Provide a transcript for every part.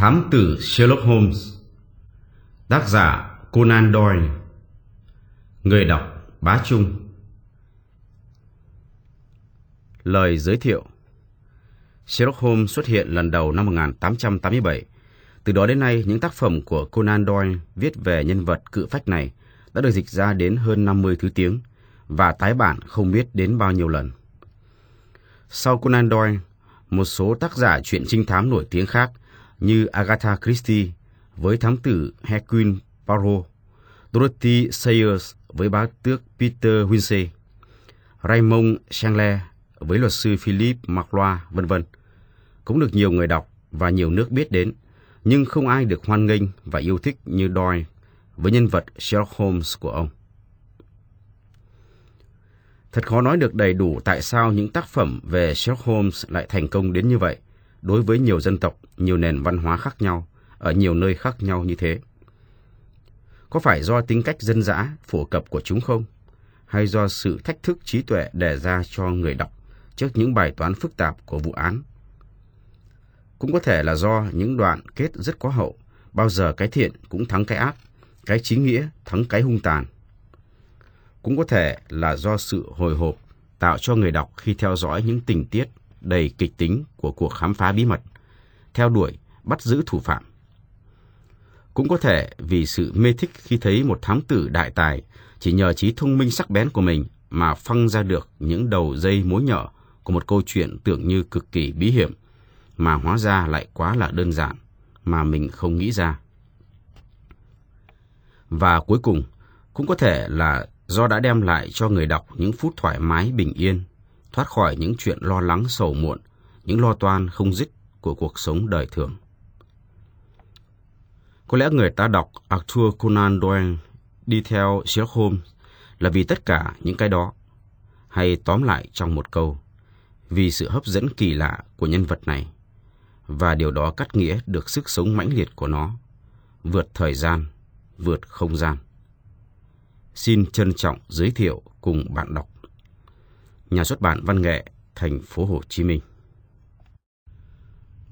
Thám tử Sherlock Holmes Tác giả Conan Doyle Người đọc Bá Trung Lời giới thiệu Sherlock Holmes xuất hiện lần đầu năm 1887. Từ đó đến nay, những tác phẩm của Conan Doyle viết về nhân vật cự phách này đã được dịch ra đến hơn 50 thứ tiếng và tái bản không biết đến bao nhiêu lần. Sau Conan Doyle, một số tác giả truyện trinh thám nổi tiếng khác như Agatha Christie với thám tử Hercule Poirot, Dorothy Sayers với bá tước Peter Winsey, Raymond Chandler với luật sư Philip Marlowe, vân vân, cũng được nhiều người đọc và nhiều nước biết đến, nhưng không ai được hoan nghênh và yêu thích như Doyle với nhân vật Sherlock Holmes của ông. Thật khó nói được đầy đủ tại sao những tác phẩm về Sherlock Holmes lại thành công đến như vậy đối với nhiều dân tộc, nhiều nền văn hóa khác nhau, ở nhiều nơi khác nhau như thế. Có phải do tính cách dân dã, phổ cập của chúng không? Hay do sự thách thức trí tuệ đề ra cho người đọc trước những bài toán phức tạp của vụ án? Cũng có thể là do những đoạn kết rất có hậu, bao giờ cái thiện cũng thắng cái ác, cái chính nghĩa thắng cái hung tàn. Cũng có thể là do sự hồi hộp tạo cho người đọc khi theo dõi những tình tiết đầy kịch tính của cuộc khám phá bí mật, theo đuổi, bắt giữ thủ phạm. Cũng có thể vì sự mê thích khi thấy một thám tử đại tài chỉ nhờ trí thông minh sắc bén của mình mà phăng ra được những đầu dây mối nhợ của một câu chuyện tưởng như cực kỳ bí hiểm mà hóa ra lại quá là đơn giản mà mình không nghĩ ra. Và cuối cùng, cũng có thể là do đã đem lại cho người đọc những phút thoải mái bình yên, thoát khỏi những chuyện lo lắng sầu muộn, những lo toan không dứt của cuộc sống đời thường. Có lẽ người ta đọc Arthur Conan Doyle đi theo Sherlock Holmes là vì tất cả những cái đó, hay tóm lại trong một câu, vì sự hấp dẫn kỳ lạ của nhân vật này, và điều đó cắt nghĩa được sức sống mãnh liệt của nó, vượt thời gian, vượt không gian. Xin trân trọng giới thiệu cùng bạn đọc. Nhà xuất bản Văn nghệ, thành phố Hồ Chí Minh.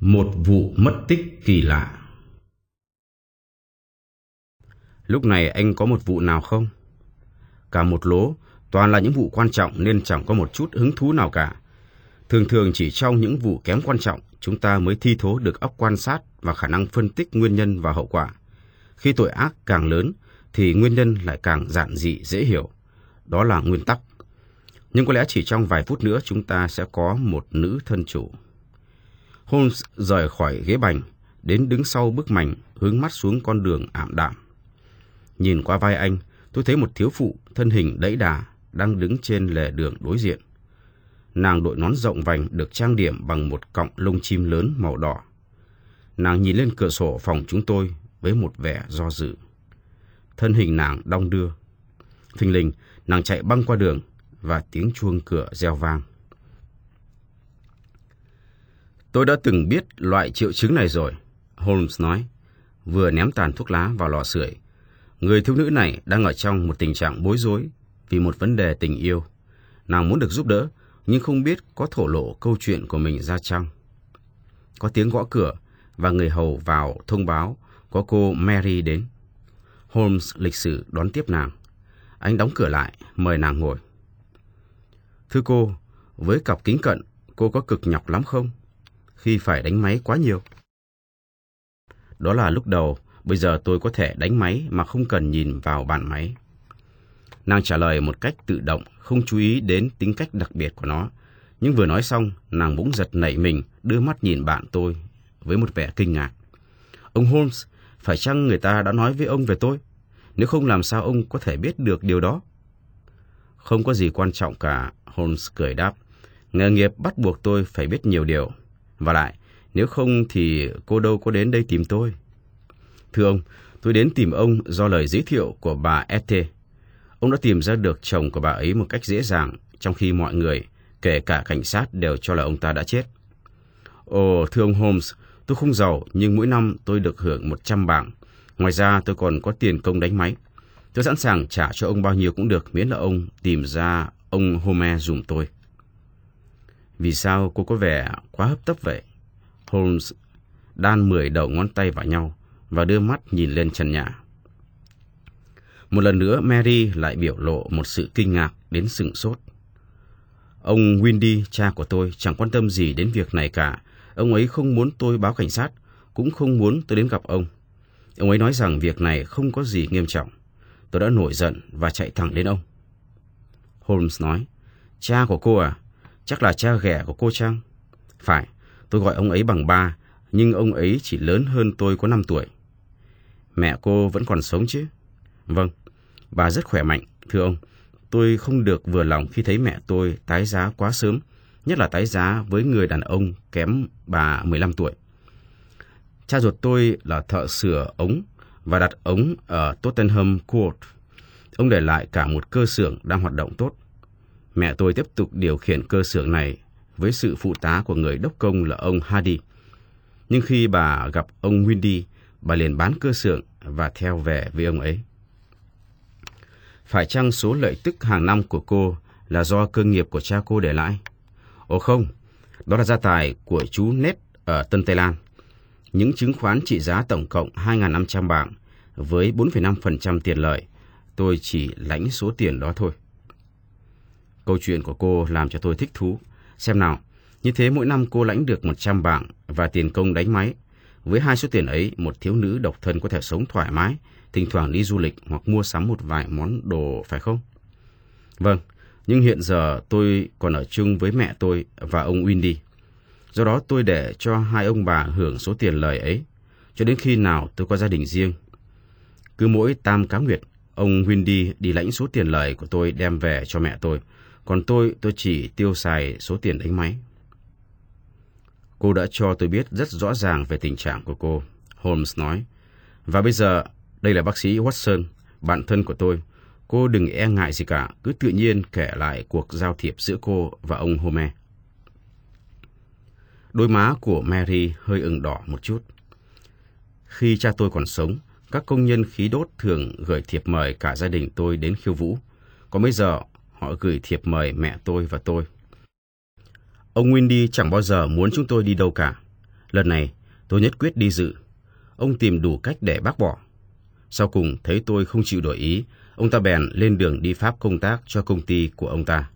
Một vụ mất tích kỳ lạ. Lúc này anh có một vụ nào không? Cả một lố, toàn là những vụ quan trọng nên chẳng có một chút hứng thú nào cả. Thường thường chỉ trong những vụ kém quan trọng, chúng ta mới thi thố được óc quan sát và khả năng phân tích nguyên nhân và hậu quả. Khi tội ác càng lớn, thì nguyên nhân lại càng giản dị dễ hiểu. Đó là nguyên tắc. Nhưng có lẽ chỉ trong vài phút nữa chúng ta sẽ có một nữ thân chủ. Holmes rời khỏi ghế bành, đến đứng sau bức mảnh, hướng mắt xuống con đường ảm đạm. Nhìn qua vai anh, tôi thấy một thiếu phụ thân hình đẫy đà đang đứng trên lề đường đối diện. Nàng đội nón rộng vành được trang điểm bằng một cọng lông chim lớn màu đỏ. Nàng nhìn lên cửa sổ phòng chúng tôi với một vẻ do dự. Thân hình nàng đong đưa. Thình lình, nàng chạy băng qua đường và tiếng chuông cửa reo vang. Tôi đã từng biết loại triệu chứng này rồi, Holmes nói, vừa ném tàn thuốc lá vào lò sưởi. Người thiếu nữ này đang ở trong một tình trạng bối rối vì một vấn đề tình yêu. Nàng muốn được giúp đỡ, nhưng không biết có thổ lộ câu chuyện của mình ra chăng. Có tiếng gõ cửa và người hầu vào thông báo có cô Mary đến. Holmes lịch sự đón tiếp nàng. Anh đóng cửa lại, mời nàng ngồi. Thưa cô, với cặp kính cận, cô có cực nhọc lắm không? Khi phải đánh máy quá nhiều. Đó là lúc đầu, bây giờ tôi có thể đánh máy mà không cần nhìn vào bàn máy. Nàng trả lời một cách tự động, không chú ý đến tính cách đặc biệt của nó. Nhưng vừa nói xong, nàng bỗng giật nảy mình, đưa mắt nhìn bạn tôi với một vẻ kinh ngạc. Ông Holmes, phải chăng người ta đã nói với ông về tôi? Nếu không làm sao ông có thể biết được điều đó? Không có gì quan trọng cả, Holmes cười đáp. Nghề nghiệp bắt buộc tôi phải biết nhiều điều. Và lại, nếu không thì cô đâu có đến đây tìm tôi. Thưa ông, tôi đến tìm ông do lời giới thiệu của bà Ete. Ông đã tìm ra được chồng của bà ấy một cách dễ dàng, trong khi mọi người, kể cả cảnh sát, đều cho là ông ta đã chết. Ồ, thưa ông Holmes, tôi không giàu, nhưng mỗi năm tôi được hưởng 100 bảng. Ngoài ra, tôi còn có tiền công đánh máy. Tôi sẵn sàng trả cho ông bao nhiêu cũng được, miễn là ông tìm ra ông Homer dùm tôi. Vì sao cô có vẻ quá hấp tấp vậy? Holmes đan mười đầu ngón tay vào nhau và đưa mắt nhìn lên trần nhà. Một lần nữa Mary lại biểu lộ một sự kinh ngạc đến sừng sốt. Ông Windy, cha của tôi, chẳng quan tâm gì đến việc này cả. Ông ấy không muốn tôi báo cảnh sát, cũng không muốn tôi đến gặp ông. Ông ấy nói rằng việc này không có gì nghiêm trọng. Tôi đã nổi giận và chạy thẳng đến ông. Holmes nói, cha của cô à? Chắc là cha ghẻ của cô chăng? Phải, tôi gọi ông ấy bằng ba, nhưng ông ấy chỉ lớn hơn tôi có 5 tuổi. Mẹ cô vẫn còn sống chứ? Vâng, bà rất khỏe mạnh, thưa ông. Tôi không được vừa lòng khi thấy mẹ tôi tái giá quá sớm, nhất là tái giá với người đàn ông kém bà 15 tuổi. Cha ruột tôi là thợ sửa ống và đặt ống ở Tottenham Court. Ông để lại cả một cơ xưởng đang hoạt động tốt. Mẹ tôi tiếp tục điều khiển cơ xưởng này với sự phụ tá của người đốc công là ông Hardy. Nhưng khi bà gặp ông Windy, bà liền bán cơ xưởng và theo về với ông ấy. Phải chăng số lợi tức hàng năm của cô là do cơ nghiệp của cha cô để lại? Ồ không, đó là gia tài của chú Nết ở Tân Tây Lan. Những chứng khoán trị giá tổng cộng 2.500 bảng với 4,5% tiền lợi. Tôi chỉ lãnh số tiền đó thôi. Câu chuyện của cô làm cho tôi thích thú. Xem nào, như thế mỗi năm cô lãnh được 100 bảng và tiền công đánh máy. Với hai số tiền ấy, một thiếu nữ độc thân có thể sống thoải mái, thỉnh thoảng đi du lịch hoặc mua sắm một vài món đồ, phải không? Vâng, nhưng hiện giờ tôi còn ở chung với mẹ tôi và ông Windy. Do đó tôi để cho hai ông bà hưởng số tiền lời ấy, cho đến khi nào tôi có gia đình riêng. Cứ mỗi tam cá nguyệt, ông Windy đi lãnh số tiền lời của tôi đem về cho mẹ tôi, còn tôi, tôi chỉ tiêu xài số tiền đánh máy. Cô đã cho tôi biết rất rõ ràng về tình trạng của cô, Holmes nói. Và bây giờ, đây là bác sĩ Watson, bạn thân của tôi. Cô đừng e ngại gì cả, cứ tự nhiên kể lại cuộc giao thiệp giữa cô và ông Homer. Đôi má của Mary hơi ửng đỏ một chút. Khi cha tôi còn sống, các công nhân khí đốt thường gửi thiệp mời cả gia đình tôi đến khiêu vũ. Còn bây giờ, họ gửi thiệp mời mẹ tôi và tôi. Ông Windy chẳng bao giờ muốn chúng tôi đi đâu cả. Lần này, tôi nhất quyết đi dự. Ông tìm đủ cách để bác bỏ. Sau cùng, thấy tôi không chịu đổi ý, ông ta bèn lên đường đi Pháp công tác cho công ty của ông ta.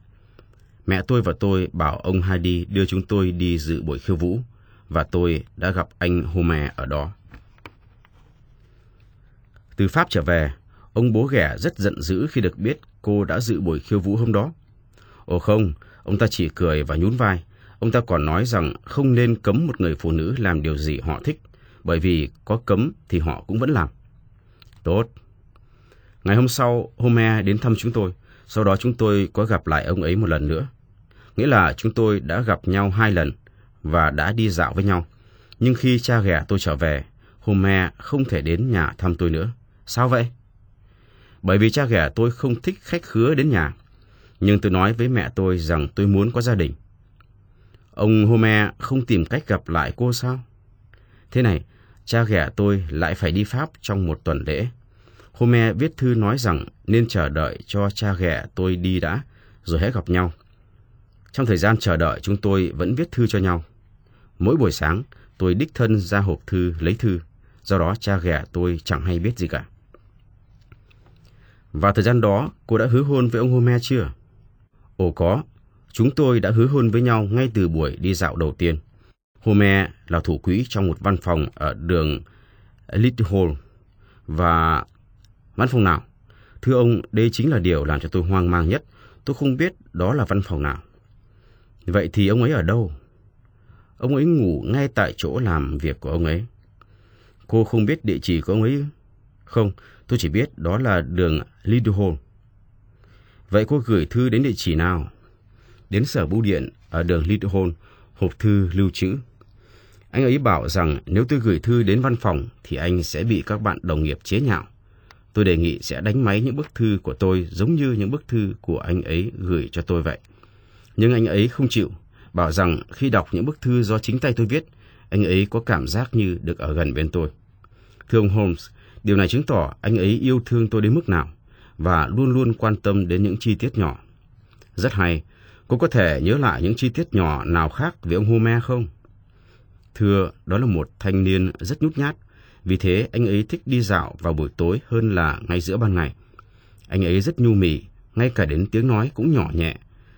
Mẹ tôi và tôi bảo ông Heidi đưa chúng tôi đi dự buổi khiêu vũ, và tôi đã gặp anh Homer ở đó. Từ Pháp trở về, ông bố ghẻ rất giận dữ khi được biết cô đã dự buổi khiêu vũ hôm đó. Ồ không, ông ta chỉ cười và nhún vai. Ông ta còn nói rằng không nên cấm một người phụ nữ làm điều gì họ thích, bởi vì có cấm thì họ cũng vẫn làm. Tốt. Ngày hôm sau, Homer đến thăm chúng tôi. Sau đó chúng tôi có gặp lại ông ấy một lần nữa. Nghĩa là chúng tôi đã gặp nhau hai lần và đã đi dạo với nhau. Nhưng khi cha ghẻ tôi trở về, Homer không thể đến nhà thăm tôi nữa. Sao vậy? Bởi vì cha ghẻ tôi không thích khách khứa đến nhà. Nhưng tôi nói với mẹ tôi rằng tôi muốn có gia đình. Ông Homer không tìm cách gặp lại cô sao? Thế này, cha ghẻ tôi lại phải đi Pháp trong một tuần lễ. Homer viết thư nói rằng nên chờ đợi cho cha ghẻ tôi đi đã, rồi hãy gặp nhau. Trong thời gian chờ đợi chúng tôi vẫn viết thư cho nhau. Mỗi buổi sáng, tôi đích thân ra hộp thư lấy thư, do đó cha ghẻ tôi chẳng hay biết gì cả. Và thời gian đó, cô đã hứa hôn với ông Homer chưa? Ồ có, chúng tôi đã hứa hôn với nhau ngay từ buổi đi dạo đầu tiên. Homer là thủ quỹ trong một văn phòng ở đường Little Hall. Và văn phòng nào? Thưa ông, đây chính là điều làm cho tôi hoang mang nhất. Tôi không biết đó là văn phòng nào. Vậy thì ông ấy ở đâu? Ông ấy ngủ ngay tại chỗ làm việc của ông ấy. Cô không biết địa chỉ của ông ấy Không, tôi chỉ biết đó là đường Lidholm. Vậy cô gửi thư đến địa chỉ nào? Đến sở bưu điện ở đường Lidholm, hộp thư lưu trữ. Anh ấy bảo rằng nếu tôi gửi thư đến văn phòng thì anh sẽ bị các bạn đồng nghiệp chế nhạo. Tôi đề nghị sẽ đánh máy những bức thư của tôi giống như những bức thư của anh ấy gửi cho tôi vậy. Nhưng anh ấy không chịu, bảo rằng khi đọc những bức thư do chính tay tôi viết, anh ấy có cảm giác như được ở gần bên tôi. Thưa ông Holmes, điều này chứng tỏ anh ấy yêu thương tôi đến mức nào và luôn luôn quan tâm đến những chi tiết nhỏ. Rất hay, cô có thể nhớ lại những chi tiết nhỏ nào khác về ông Homer không? Thưa, đó là một thanh niên rất nhút nhát, vì thế anh ấy thích đi dạo vào buổi tối hơn là ngay giữa ban ngày. Anh ấy rất nhu mì, ngay cả đến tiếng nói cũng nhỏ nhẹ.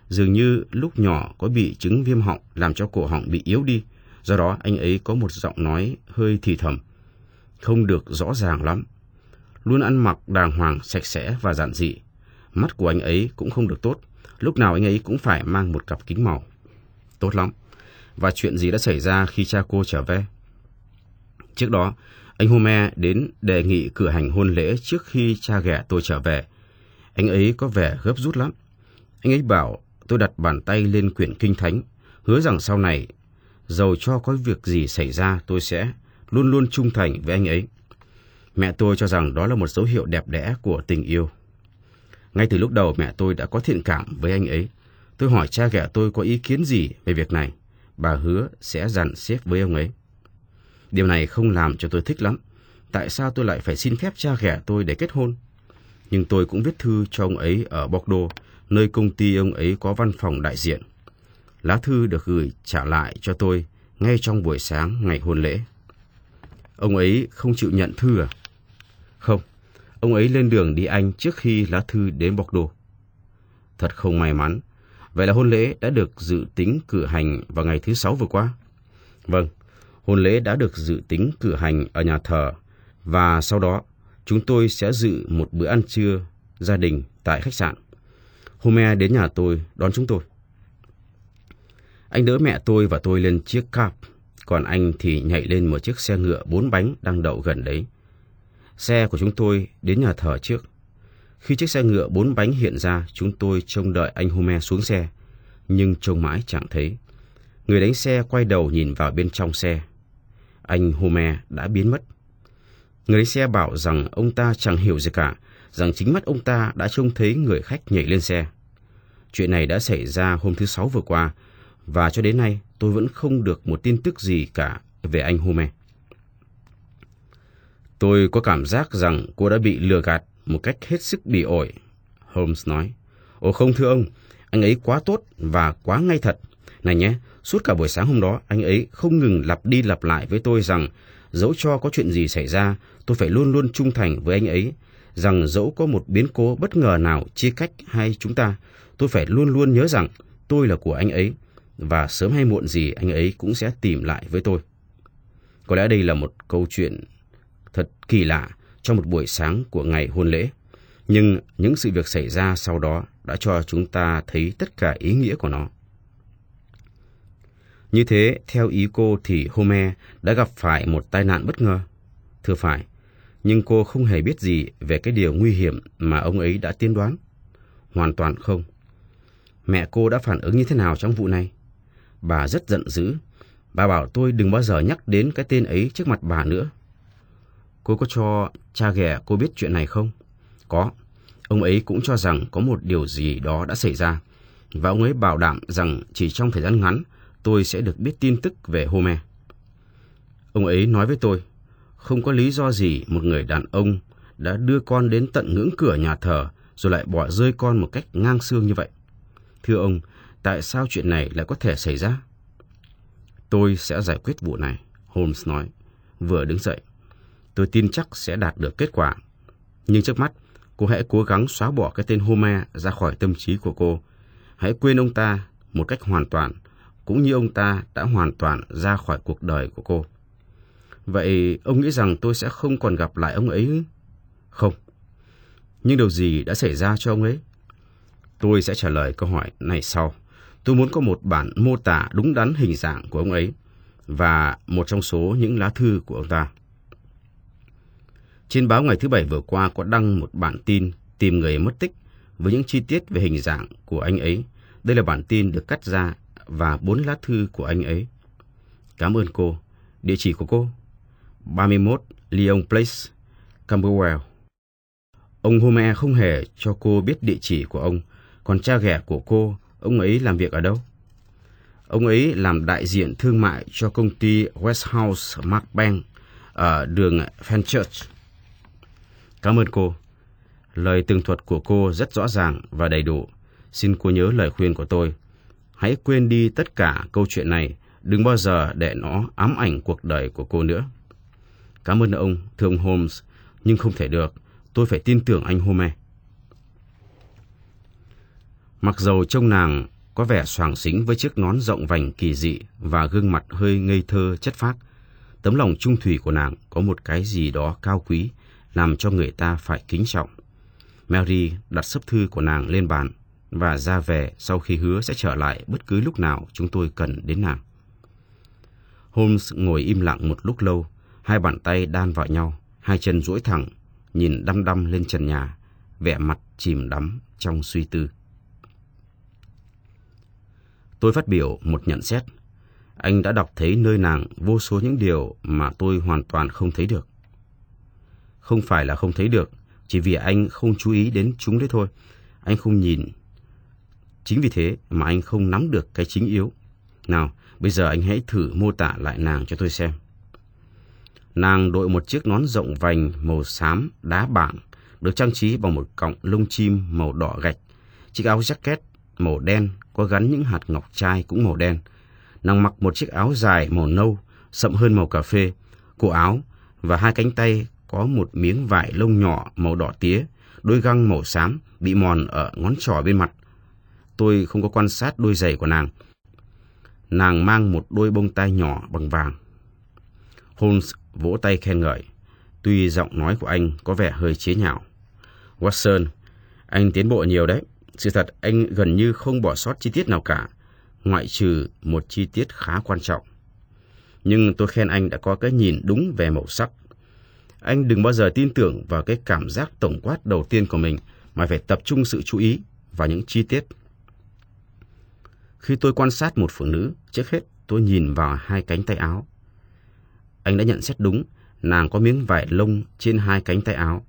Dường như lúc nhỏ có bị chứng viêm họng làm cho cổ họng bị yếu đi, do đó anh ấy có một giọng nói hơi thì thầm. Không được rõ ràng lắm. Luôn ăn mặc đàng hoàng, sạch sẽ và giản dị. Mắt của anh ấy cũng không được tốt, lúc nào anh ấy cũng phải mang một cặp kính màu. Tốt lắm. Và chuyện gì đã xảy ra khi cha cô trở về? Trước đó, anh Homer đến đề nghị cử hành hôn lễ trước khi cha ghẻ tôi trở về. Anh ấy có vẻ gấp rút lắm. Anh ấy bảo tôi đặt bàn tay lên quyển kinh thánh, hứa rằng sau này, dầu cho có việc gì xảy ra tôi sẽ luôn luôn trung thành với anh ấy. Mẹ tôi cho rằng đó là một dấu hiệu đẹp đẽ của tình yêu. Ngay từ lúc đầu mẹ tôi đã có thiện cảm với anh ấy. Tôi hỏi cha ghẻ tôi có ý kiến gì về việc này. Bà hứa sẽ dặn xếp với ông ấy. Điều này không làm cho tôi thích lắm. Tại sao tôi lại phải xin phép cha ghẻ tôi để kết hôn? Nhưng tôi cũng viết thư cho ông ấy ở Bordeaux, nơi công ty ông ấy có văn phòng đại diện. Lá thư được gửi trả lại cho tôi ngay trong buổi sáng ngày hôn lễ. Ông ấy không chịu nhận thư à? Không, ông ấy lên đường đi Anh trước khi lá thư đến Bordeaux. Thật không may mắn. Vậy là hôn lễ đã được dự tính cử hành vào ngày thứ Sáu vừa qua? Vâng, hôn lễ đã được dự tính cử hành ở nhà thờ và sau đó chúng tôi sẽ dự một bữa ăn trưa gia đình tại khách sạn. Homer đến nhà tôi đón chúng tôi. Anh đỡ mẹ tôi và tôi lên chiếc cab, còn anh thì nhảy lên một chiếc xe ngựa bốn bánh đang đậu gần đấy. Xe của chúng tôi đến nhà thờ trước. Khi chiếc xe ngựa bốn bánh hiện ra, chúng tôi trông đợi anh Homer xuống xe, nhưng trông mãi chẳng thấy. Người đánh xe quay đầu nhìn vào bên trong xe. Anh Homer đã biến mất. Người đánh xe bảo rằng ông ta chẳng hiểu gì cả, rằng chính mắt ông ta đã trông thấy người khách nhảy lên xe. Chuyện này đã xảy ra hôm thứ Sáu vừa qua, và cho đến nay tôi vẫn không được một tin tức gì cả về anh Homer. Tôi có cảm giác rằng cô đã bị lừa gạt một cách hết sức bị ổi. Holmes nói. Ồ không thưa ông, anh ấy quá tốt và quá ngay thật. Này nhé, suốt cả buổi sáng hôm đó, anh ấy không ngừng lặp đi lặp lại với tôi rằng dẫu cho có chuyện gì xảy ra, tôi phải luôn luôn trung thành với anh ấy. Rằng dẫu có một biến cố bất ngờ nào chia cách hai chúng ta, tôi phải luôn luôn nhớ rằng tôi là của anh ấy và sớm hay muộn gì anh ấy cũng sẽ tìm lại với tôi. Có lẽ đây là một câu chuyện thật kỳ lạ trong một buổi sáng của ngày hôn lễ. Nhưng những sự việc xảy ra sau đó đã cho chúng ta thấy tất cả ý nghĩa của nó. Như thế, theo ý cô thì Homer đã gặp phải một tai nạn bất ngờ. Thưa phải, nhưng cô không hề biết gì về cái điều nguy hiểm mà ông ấy đã tiên đoán. Hoàn toàn không. Mẹ cô đã phản ứng như thế nào trong vụ này? Bà rất giận dữ. Bà bảo tôi đừng bao giờ nhắc đến cái tên ấy trước mặt bà nữa. Cô có cho cha ghẻ cô biết chuyện này không? Có. Ông ấy cũng cho rằng có một điều gì đó đã xảy ra. Và ông ấy bảo đảm rằng chỉ trong thời gian ngắn tôi sẽ được biết tin tức về Homer. Ông ấy nói với tôi, không có lý do gì một người đàn ông đã đưa con đến tận ngưỡng cửa nhà thờ rồi lại bỏ rơi con một cách ngang xương như vậy. Thưa ông, tại sao chuyện này lại có thể xảy ra? Tôi sẽ giải quyết vụ này, Holmes nói, vừa đứng dậy. Tôi tin chắc sẽ đạt được kết quả. Nhưng trước mắt, cô hãy cố gắng xóa bỏ cái tên Homer ra khỏi tâm trí của cô. Hãy quên ông ta một cách hoàn toàn, cũng như ông ta đã hoàn toàn ra khỏi cuộc đời của cô. Vậy ông nghĩ rằng tôi sẽ không còn gặp lại ông ấy? Không. Nhưng điều gì đã xảy ra cho ông ấy? Tôi sẽ trả lời câu hỏi này sau. Tôi muốn có một bản mô tả đúng đắn hình dạng của ông ấy và một trong số những lá thư của ông ta. Trên báo ngày thứ Bảy vừa qua có đăng một bản tin tìm người mất tích với những chi tiết về hình dạng của anh ấy. Đây là bản tin được cắt ra và bốn lá thư của anh ấy. Cảm ơn cô. Địa chỉ của cô? 31 Lyon Place, Camberwell. Ông Homer không hề cho cô biết địa chỉ của ông, còn cha ghẻ của cô, ông ấy làm việc ở đâu? Ông ấy làm đại diện thương mại cho công ty Westhouse Mark Bank ở đường Fenchurch. Cảm ơn cô. Lời tường thuật của cô rất rõ ràng và đầy đủ. Xin cô nhớ lời khuyên của tôi. Hãy quên đi tất cả câu chuyện này, Đừng bao giờ để nó ám ảnh cuộc đời của cô nữa. Cảm ơn ông, thưa ông Holmes, nhưng không thể được. Tôi phải tin tưởng anh Homer. Mặc dầu trông nàng có vẻ soàng xính với chiếc nón rộng vành kỳ dị và gương mặt hơi ngây thơ chất phác, tấm lòng trung thủy của nàng có một cái gì đó cao quý, làm cho người ta phải kính trọng. Mary đặt sấp thư của nàng lên bàn và ra về sau khi hứa sẽ trở lại bất cứ lúc nào chúng tôi cần đến nàng. Holmes ngồi im lặng một lúc lâu, hai bàn tay đan vào nhau, hai chân duỗi thẳng, nhìn đăm đăm lên trần nhà, vẻ mặt chìm đắm trong suy tư. Tôi phát biểu một nhận xét. Anh đã đọc thấy nơi nàng vô số những điều mà tôi hoàn toàn không thấy được. Không phải là không thấy được, chỉ vì anh không chú ý đến chúng đấy thôi. Anh không nhìn. Chính vì thế mà anh không nắm được cái chính yếu. Nào, bây giờ anh hãy thử mô tả lại nàng cho tôi xem. Nàng đội một chiếc nón rộng vành màu xám đá bảng, được trang trí bằng một cọng lông chim màu đỏ gạch. Chiếc áo jacket màu đen có gắn những hạt ngọc trai cũng màu đen. Nàng mặc một chiếc áo dài màu nâu, sậm hơn màu cà phê. Cổ áo và hai cánh tay có một miếng vải lông nhỏ màu đỏ tía, đôi găng màu xám bị mòn ở ngón trỏ bên mặt. Tôi không có quan sát đôi giày của nàng. Nàng mang một đôi bông tai nhỏ bằng vàng. Holmes vỗ tay khen ngợi. Tuy giọng nói của anh có vẻ hơi chế nhạo. Watson, anh tiến bộ nhiều đấy. Sự thật anh gần như không bỏ sót chi tiết nào cả, ngoại trừ một chi tiết khá quan trọng. Nhưng tôi khen anh đã có cái nhìn đúng về màu sắc. Anh đừng bao giờ tin tưởng vào cái cảm giác tổng quát đầu tiên của mình, mà phải tập trung sự chú ý vào những chi tiết. Khi tôi quan sát một phụ nữ, trước hết tôi nhìn vào hai cánh tay áo. Anh đã nhận xét đúng, nàng có miếng vải lông trên hai cánh tay áo,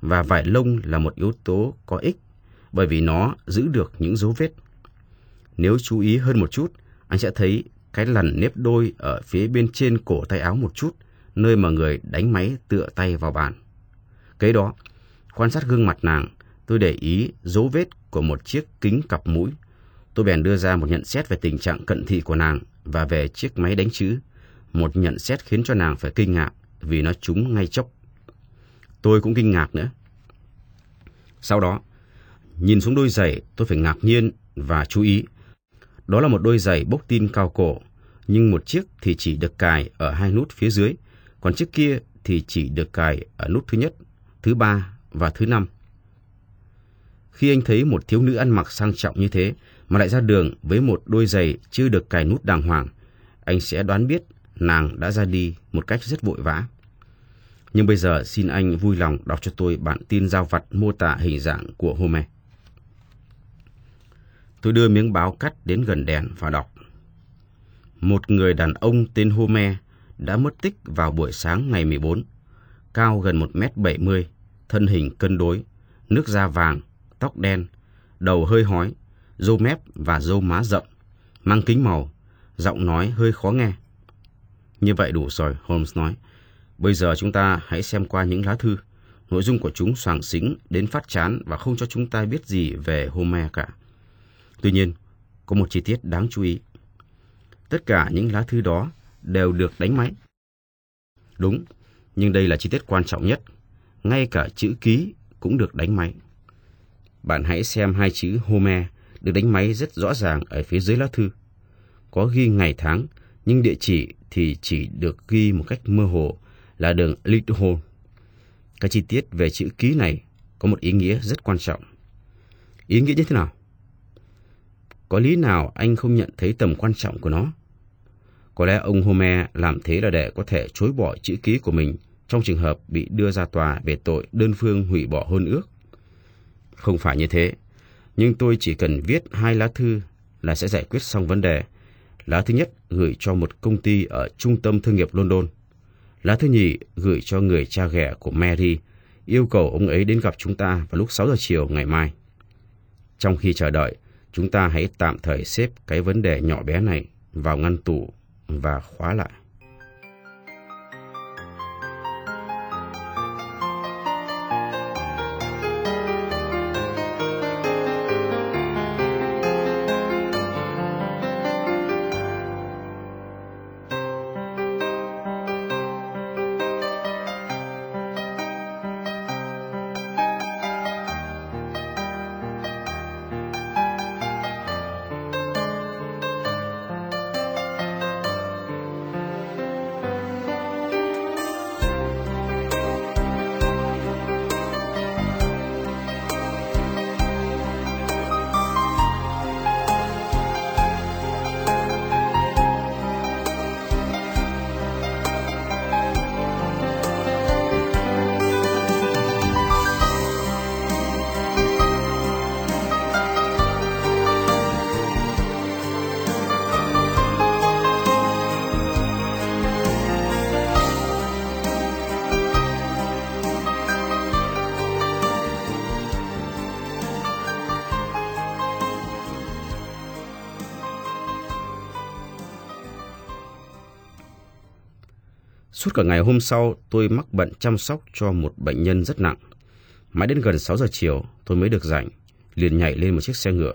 và vải lông là một yếu tố có ích bởi vì nó giữ được những dấu vết. Nếu chú ý hơn một chút, anh sẽ thấy cái lằn nếp đôi ở phía bên trên cổ tay áo một chút, nơi mà người đánh máy tựa tay vào bàn. Kế đó, quan sát gương mặt nàng, tôi để ý dấu vết của một chiếc kính cặp mũi. Tôi bèn đưa ra một nhận xét về tình trạng cận thị của nàng và về chiếc máy đánh chữ. Một nhận xét khiến cho nàng phải kinh ngạc vì nó trúng ngay chốc. Tôi cũng kinh ngạc nữa. Sau đó, Nhìn xuống đôi giày, tôi phải ngạc nhiên và chú ý. Đó là một đôi giày bốc tin cao cổ, nhưng một chiếc thì chỉ được cài ở hai nút phía dưới, còn chiếc kia thì chỉ được cài ở nút thứ nhất, thứ ba và thứ năm. Khi anh thấy một thiếu nữ ăn mặc sang trọng như thế mà lại ra đường với một đôi giày chưa được cài nút đàng hoàng, anh sẽ đoán biết nàng đã ra đi một cách rất vội vã. Nhưng bây giờ xin anh vui lòng đọc cho tôi bản tin giao vặt mô tả hình dạng của Homer. Tôi đưa miếng báo cắt đến gần đèn và đọc. Một người đàn ông tên Homer đã mất tích vào buổi sáng ngày 14, cao gần 1m70, thân hình cân đối, nước da vàng, tóc đen, đầu hơi hói, râu mép và râu má rậm mang kính màu, giọng nói hơi khó nghe. Như vậy đủ rồi, Holmes nói. Bây giờ chúng ta hãy xem qua những lá thư. Nội dung của chúng soàng xính đến phát chán và không cho chúng ta biết gì về Homer cả. Tuy nhiên, có một chi tiết đáng chú ý. Tất cả những lá thư đó đều được đánh máy. Đúng, nhưng đây là chi tiết quan trọng nhất. Ngay cả chữ ký cũng được đánh máy. Bạn hãy xem hai chữ Homer được đánh máy rất rõ ràng ở phía dưới lá thư. Có ghi ngày tháng, nhưng địa chỉ thì chỉ được ghi một cách mơ hồ là đường Little Các chi tiết về chữ ký này có một ý nghĩa rất quan trọng. Ý nghĩa như thế nào? Có lý nào anh không nhận thấy tầm quan trọng của nó? Có lẽ ông Homer làm thế là để có thể chối bỏ chữ ký của mình trong trường hợp bị đưa ra tòa về tội đơn phương hủy bỏ hôn ước. Không phải như thế, nhưng tôi chỉ cần viết hai lá thư là sẽ giải quyết xong vấn đề. Lá thứ nhất gửi cho một công ty ở trung tâm thương nghiệp London. Lá thứ nhì gửi cho người cha ghẻ của Mary, yêu cầu ông ấy đến gặp chúng ta vào lúc 6 giờ chiều ngày mai. Trong khi chờ đợi, chúng ta hãy tạm thời xếp cái vấn đề nhỏ bé này vào ngăn tủ và khóa lại. Suốt cả ngày hôm sau, tôi mắc bận chăm sóc cho một bệnh nhân rất nặng. Mãi đến gần 6 giờ chiều, tôi mới được rảnh, liền nhảy lên một chiếc xe ngựa.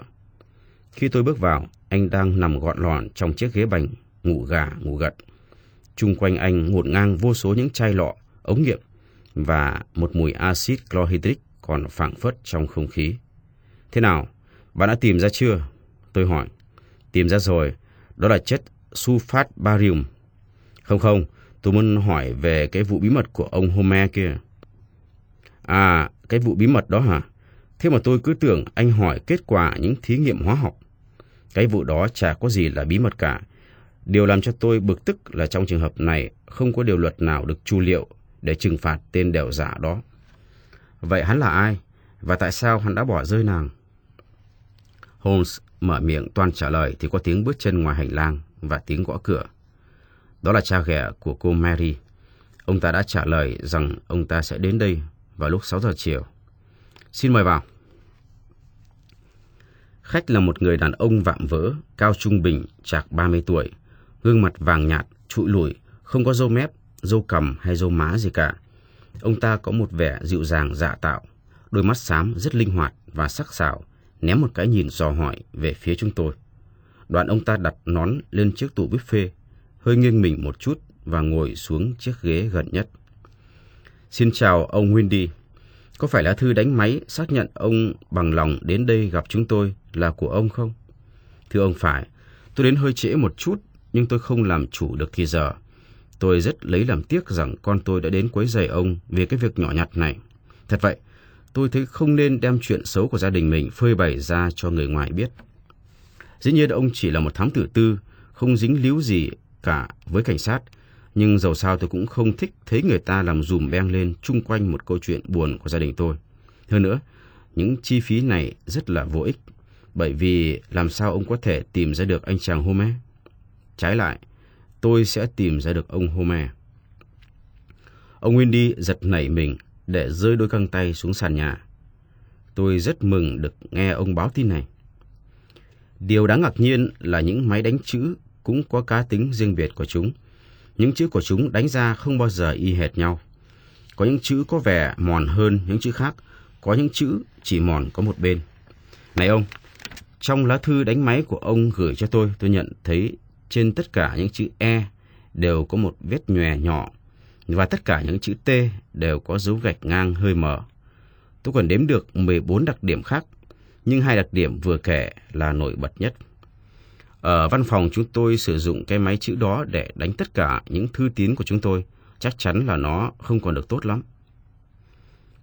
Khi tôi bước vào, anh đang nằm gọn lòn trong chiếc ghế bành, ngủ gà, ngủ gật. Trung quanh anh ngột ngang vô số những chai lọ, ống nghiệm và một mùi axit chlorhydric còn phảng phất trong không khí. Thế nào, bạn đã tìm ra chưa? Tôi hỏi. Tìm ra rồi, đó là chất sulfat barium. Không không, tôi muốn hỏi về cái vụ bí mật của ông Homer kia. À, cái vụ bí mật đó hả? Thế mà tôi cứ tưởng anh hỏi kết quả những thí nghiệm hóa học. Cái vụ đó chả có gì là bí mật cả. Điều làm cho tôi bực tức là trong trường hợp này không có điều luật nào được chu liệu để trừng phạt tên đèo giả đó. Vậy hắn là ai? Và tại sao hắn đã bỏ rơi nàng? Holmes mở miệng toan trả lời thì có tiếng bước chân ngoài hành lang và tiếng gõ cửa. Đó là cha ghẻ của cô Mary. Ông ta đã trả lời rằng ông ta sẽ đến đây vào lúc 6 giờ chiều. Xin mời vào. Khách là một người đàn ông vạm vỡ, cao trung bình, chạc 30 tuổi, gương mặt vàng nhạt, trụi lủi, không có râu mép, râu cầm hay râu má gì cả. Ông ta có một vẻ dịu dàng dạ tạo, đôi mắt xám rất linh hoạt và sắc sảo, ném một cái nhìn dò hỏi về phía chúng tôi. Đoạn ông ta đặt nón lên chiếc tủ buffet, hơi nghiêng mình một chút và ngồi xuống chiếc ghế gần nhất. Xin chào ông Windy. Có phải lá thư đánh máy xác nhận ông bằng lòng đến đây gặp chúng tôi là của ông không? Thưa ông phải, tôi đến hơi trễ một chút nhưng tôi không làm chủ được thì giờ. Tôi rất lấy làm tiếc rằng con tôi đã đến quấy rầy ông vì cái việc nhỏ nhặt này. Thật vậy, tôi thấy không nên đem chuyện xấu của gia đình mình phơi bày ra cho người ngoài biết. Dĩ nhiên ông chỉ là một thám tử tư, không dính líu gì cả với cảnh sát, nhưng dầu sao tôi cũng không thích thấy người ta làm dùm beng lên chung quanh một câu chuyện buồn của gia đình tôi. Hơn nữa, những chi phí này rất là vô ích, bởi vì làm sao ông có thể tìm ra được anh chàng Homer? Trái lại, tôi sẽ tìm ra được ông Homer. Ông Windy giật nảy mình để rơi đôi găng tay xuống sàn nhà. Tôi rất mừng được nghe ông báo tin này. Điều đáng ngạc nhiên là những máy đánh chữ cũng có cá tính riêng biệt của chúng. Những chữ của chúng đánh ra không bao giờ y hệt nhau. Có những chữ có vẻ mòn hơn những chữ khác, có những chữ chỉ mòn có một bên. Này ông, trong lá thư đánh máy của ông gửi cho tôi, tôi nhận thấy trên tất cả những chữ E đều có một vết nhòe nhỏ và tất cả những chữ T đều có dấu gạch ngang hơi mở. Tôi còn đếm được 14 đặc điểm khác, nhưng hai đặc điểm vừa kể là nổi bật nhất. Ở văn phòng chúng tôi sử dụng cái máy chữ đó để đánh tất cả những thư tín của chúng tôi. Chắc chắn là nó không còn được tốt lắm.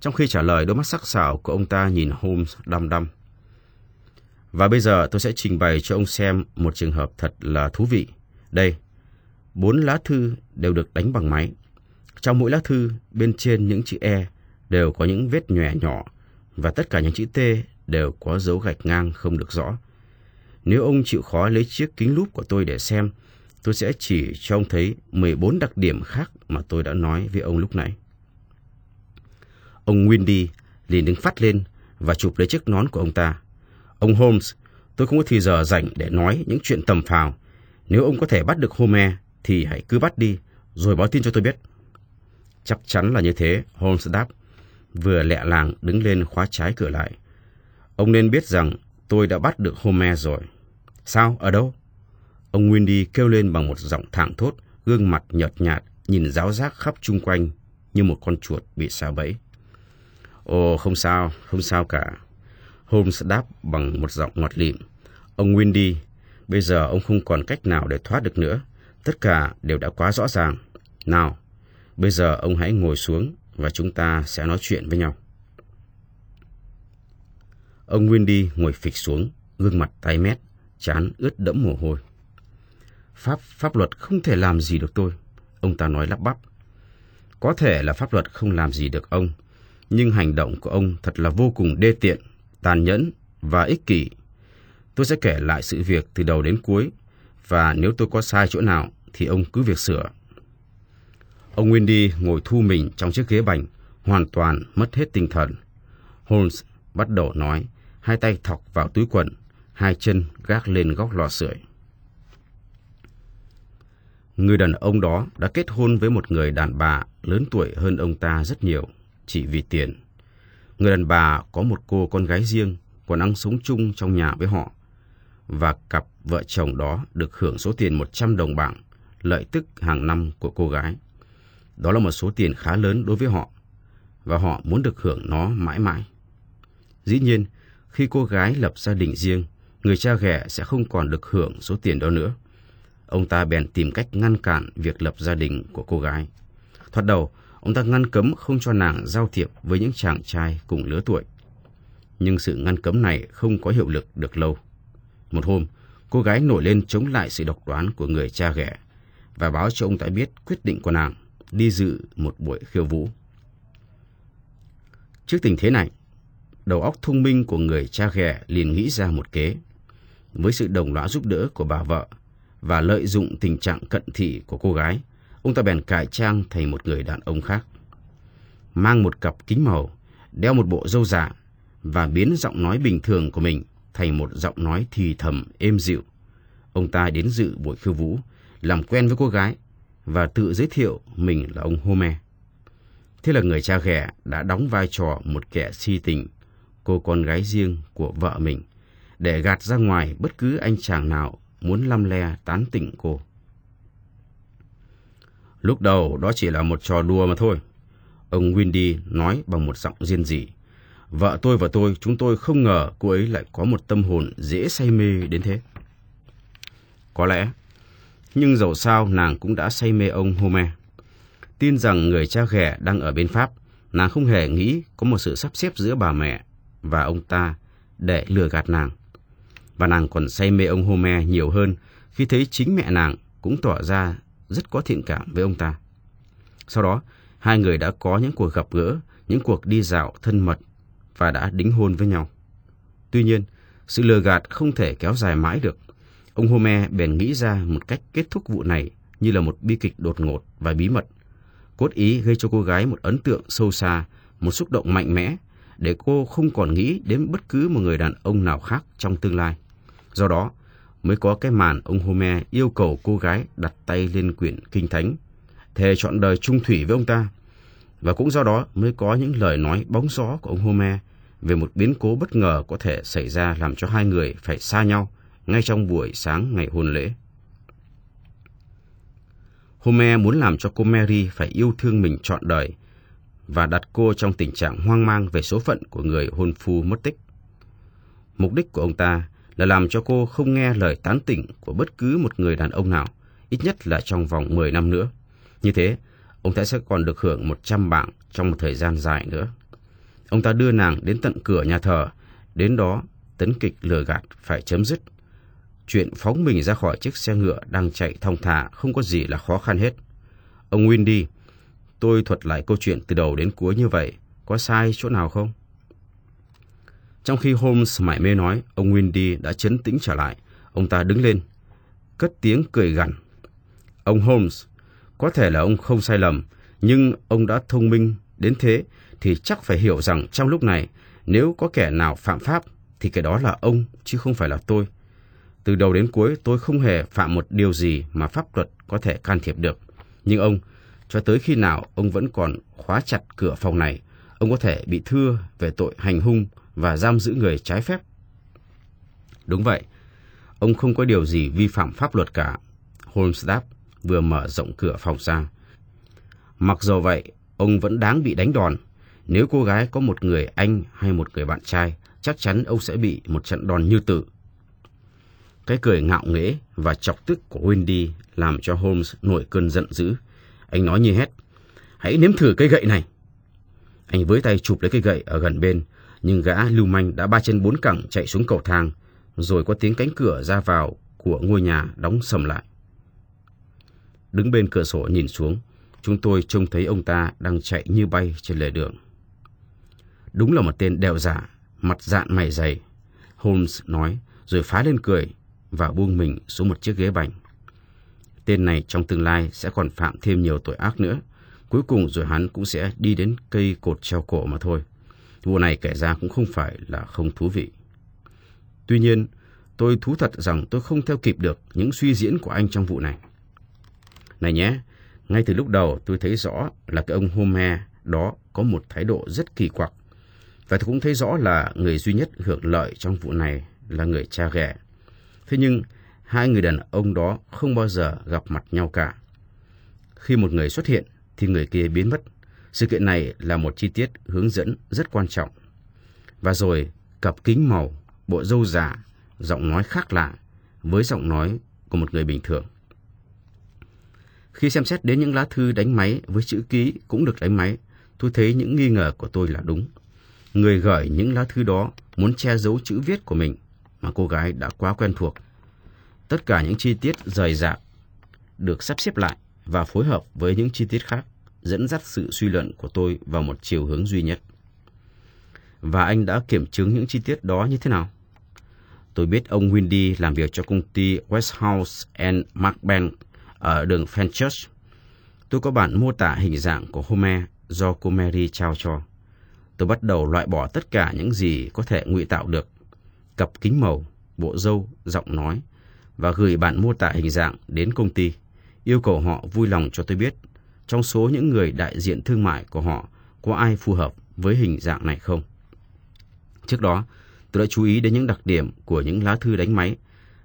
Trong khi trả lời, đôi mắt sắc sảo của ông ta nhìn Holmes đăm đăm. Và bây giờ tôi sẽ trình bày cho ông xem một trường hợp thật là thú vị. Đây, bốn lá thư đều được đánh bằng máy. Trong mỗi lá thư, bên trên những chữ E đều có những vết nhòe nhỏ và tất cả những chữ T đều có dấu gạch ngang không được rõ. Nếu ông chịu khó lấy chiếc kính lúp của tôi để xem, tôi sẽ chỉ cho ông thấy 14 đặc điểm khác mà tôi đã nói với ông lúc nãy. Ông Windy liền đứng phát lên và chụp lấy chiếc nón của ông ta. Ông Holmes, tôi không có thời giờ rảnh để nói những chuyện tầm phào. Nếu ông có thể bắt được Homer thì hãy cứ bắt đi, rồi báo tin cho tôi biết. Chắc chắn là như thế, Holmes đáp, vừa lẹ làng đứng lên khóa trái cửa lại. Ông nên biết rằng tôi đã bắt được Homer rồi. Sao? Ở đâu? Ông Windy kêu lên bằng một giọng thảng thốt, gương mặt nhợt nhạt, nhìn giáo giác khắp chung quanh như một con chuột bị xa bẫy. Ồ, không sao, không sao cả. Holmes đáp bằng một giọng ngọt lịm. Ông Windy, bây giờ ông không còn cách nào để thoát được nữa. Tất cả đều đã quá rõ ràng. Nào, bây giờ ông hãy ngồi xuống và chúng ta sẽ nói chuyện với nhau. Ông Windy ngồi phịch xuống, gương mặt tái mét, chán ướt đẫm mồ hôi. Pháp pháp luật không thể làm gì được tôi, ông ta nói lắp bắp. Có thể là pháp luật không làm gì được ông, nhưng hành động của ông thật là vô cùng đê tiện, tàn nhẫn và ích kỷ. Tôi sẽ kể lại sự việc từ đầu đến cuối, và nếu tôi có sai chỗ nào thì ông cứ việc sửa. Ông Wendy ngồi thu mình trong chiếc ghế bành, hoàn toàn mất hết tinh thần. Holmes bắt đầu nói, hai tay thọc vào túi quần, hai chân gác lên góc lò sưởi. Người đàn ông đó đã kết hôn với một người đàn bà lớn tuổi hơn ông ta rất nhiều, chỉ vì tiền. Người đàn bà có một cô con gái riêng, còn đang sống chung trong nhà với họ. Và cặp vợ chồng đó được hưởng số tiền 100 đồng bảng, lợi tức hàng năm của cô gái. Đó là một số tiền khá lớn đối với họ, và họ muốn được hưởng nó mãi mãi. Dĩ nhiên, khi cô gái lập gia đình riêng, người cha ghẻ sẽ không còn được hưởng số tiền đó nữa. Ông ta bèn tìm cách ngăn cản việc lập gia đình của cô gái. Thoạt đầu, ông ta ngăn cấm không cho nàng giao thiệp với những chàng trai cùng lứa tuổi. Nhưng sự ngăn cấm này không có hiệu lực được lâu. Một hôm, cô gái nổi lên chống lại sự độc đoán của người cha ghẻ và báo cho ông ta biết quyết định của nàng đi dự một buổi khiêu vũ. Trước tình thế này, đầu óc thông minh của người cha ghẻ liền nghĩ ra một kế. Với sự đồng lõa giúp đỡ của bà vợ và lợi dụng tình trạng cận thị của cô gái, ông ta bèn cải trang thành một người đàn ông khác. Mang một cặp kính màu, đeo một bộ râu giả và biến giọng nói bình thường của mình thành một giọng nói thì thầm êm dịu. Ông ta đến dự buổi khiêu vũ, làm quen với cô gái và tự giới thiệu mình là ông Homer. Thế là người cha ghẻ đã đóng vai trò một kẻ si tình, cô con gái riêng của vợ mình, để gạt ra ngoài bất cứ anh chàng nào muốn lăm le tán tỉnh cô. Lúc đầu đó chỉ là một trò đùa mà thôi. Ông Windy nói bằng một giọng riêng rỉ. Vợ tôi và tôi, chúng tôi không ngờ cô ấy lại có một tâm hồn dễ say mê đến thế. Có lẽ, nhưng dẫu sao nàng cũng đã say mê ông Homer. Tin rằng người cha ghẻ đang ở bên Pháp, nàng không hề nghĩ có một sự sắp xếp giữa bà mẹ và ông ta để lừa gạt nàng. Và nàng còn say mê ông Homer nhiều hơn khi thấy chính mẹ nàng cũng tỏ ra rất có thiện cảm với ông ta. Sau đó, hai người đã có những cuộc gặp gỡ, những cuộc đi dạo thân mật và đã đính hôn với nhau. Tuy nhiên, sự lừa gạt không thể kéo dài mãi được. Ông Homer bèn nghĩ ra một cách kết thúc vụ này như là một bi kịch đột ngột và bí mật. Cốt ý gây cho cô gái một ấn tượng sâu xa, một xúc động mạnh mẽ để cô không còn nghĩ đến bất cứ một người đàn ông nào khác trong tương lai. Do đó, mới có cái màn ông Homer yêu cầu cô gái đặt tay lên quyển kinh thánh, thề chọn đời trung thủy với ông ta. Và cũng do đó mới có những lời nói bóng gió của ông Homer về một biến cố bất ngờ có thể xảy ra làm cho hai người phải xa nhau ngay trong buổi sáng ngày hôn lễ. Homer muốn làm cho cô Mary phải yêu thương mình trọn đời và đặt cô trong tình trạng hoang mang về số phận của người hôn phu mất tích. Mục đích của ông ta là làm cho cô không nghe lời tán tỉnh của bất cứ một người đàn ông nào, ít nhất là trong vòng 10 năm nữa. Như thế, ông ta sẽ còn được hưởng 100 bảng trong một thời gian dài nữa. Ông ta đưa nàng đến tận cửa nhà thờ, đến đó tấn kịch lừa gạt phải chấm dứt. Chuyện phóng mình ra khỏi chiếc xe ngựa đang chạy thong thả không có gì là khó khăn hết. Ông Windy, tôi thuật lại câu chuyện từ đầu đến cuối như vậy, có sai chỗ nào không? Trong khi Holmes mải mê nói, ông Windy đã chấn tĩnh trở lại. Ông ta đứng lên, cất tiếng cười gằn. Ông Holmes, có thể là ông không sai lầm, nhưng ông đã thông minh đến thế thì chắc phải hiểu rằng trong lúc này, nếu có kẻ nào phạm pháp thì cái đó là ông chứ không phải là tôi. Từ đầu đến cuối tôi không hề phạm một điều gì mà pháp luật có thể can thiệp được. Nhưng ông, cho tới khi nào ông vẫn còn khóa chặt cửa phòng này, ông có thể bị thưa về tội hành hung và giam giữ người trái phép. Đúng vậy, ông không có điều gì vi phạm pháp luật cả. Holmes đáp, vừa mở rộng cửa phòng ra. Mặc dù vậy, ông vẫn đáng bị đánh đòn. Nếu cô gái có một người anh hay một người bạn trai, chắc chắn ông sẽ bị một trận đòn như tử. Cái cười ngạo nghễ và chọc tức của Wendy làm cho Holmes nổi cơn giận dữ. Anh nói như hét, hãy nếm thử cây gậy này. Anh với tay chụp lấy cây gậy ở gần bên, nhưng gã lưu manh đã ba chân bốn cẳng chạy xuống cầu thang, rồi có tiếng cánh cửa ra vào của ngôi nhà đóng sầm lại. Đứng bên cửa sổ nhìn xuống, chúng tôi trông thấy ông ta đang chạy như bay trên lề đường. Đúng là một tên đèo giả, mặt dạn mày dày, Holmes nói, rồi phá lên cười và buông mình xuống một chiếc ghế bành. Tên này trong tương lai sẽ còn phạm thêm nhiều tội ác nữa. Cuối cùng rồi hắn cũng sẽ đi đến cây cột treo cổ mà thôi. Vụ này kể ra cũng không phải là không thú vị. Tuy nhiên, tôi thú thật rằng tôi không theo kịp được những suy diễn của anh trong vụ này. Này nhé, ngay từ lúc đầu tôi thấy rõ là cái ông Homer đó có một thái độ rất kỳ quặc. Và tôi cũng thấy rõ là người duy nhất hưởng lợi trong vụ này là người cha ghẻ. Thế nhưng, hai người đàn ông đó không bao giờ gặp mặt nhau cả. Khi một người xuất hiện, thì người kia biến mất. Sự kiện này là một chi tiết hướng dẫn rất quan trọng. Và rồi, cặp kính màu, bộ râu giả, giọng nói khác lạ với giọng nói của một người bình thường. Khi xem xét đến những lá thư đánh máy với chữ ký cũng được đánh máy, tôi thấy những nghi ngờ của tôi là đúng. Người gửi những lá thư đó muốn che giấu chữ viết của mình mà cô gái đã quá quen thuộc. Tất cả những chi tiết rời rạc được sắp xếp lại và phối hợp với những chi tiết khác, dẫn dắt sự suy luận của tôi vào một chiều hướng duy nhất. Và anh đã kiểm chứng những chi tiết đó như thế nào? Tôi biết ông Windy làm việc cho công ty Westhouse and Markbank ở đường Fenchurch. Tôi có bản mô tả hình dạng của Homer do cô Mary trao cho. Tôi bắt đầu loại bỏ tất cả những gì có thể ngụy tạo được. Cặp kính màu, bộ râu, giọng nói và gửi bản mô tả hình dạng đến công ty, yêu cầu họ vui lòng cho tôi biết trong số những người đại diện thương mại của họ có ai phù hợp với hình dạng này không. Trước đó, tôi đã chú ý đến những đặc điểm của những lá thư đánh máy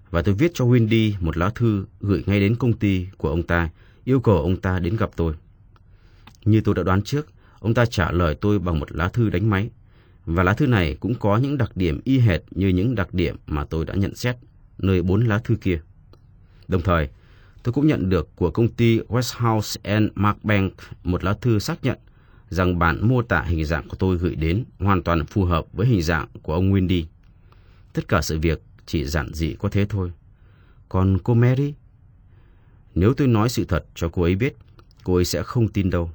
và tôi viết cho Wendy một lá thư gửi ngay đến công ty của ông ta, yêu cầu ông ta đến gặp tôi. Như tôi đã đoán trước, ông ta trả lời tôi bằng một lá thư đánh máy. Và lá thư này cũng có những đặc điểm y hệt như những đặc điểm mà tôi đã nhận xét nơi bốn lá thư kia. Đồng thời, tôi cũng nhận được của công ty Westhouse and Markbank một lá thư xác nhận rằng bản mô tả hình dạng của tôi gửi đến hoàn toàn phù hợp với hình dạng của ông Wendy. Tất cả sự việc chỉ giản dị có thế thôi. Còn cô Mary? Nếu tôi nói sự thật cho cô ấy biết, cô ấy sẽ không tin đâu.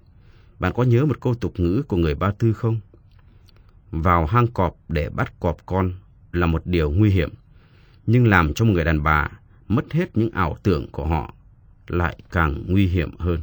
Bạn có nhớ một câu tục ngữ của người Ba Tư không? Vào hang cọp để bắt cọp con là một điều nguy hiểm, nhưng làm cho một người đàn bà mất hết những ảo tưởng của họ lại càng nguy hiểm hơn.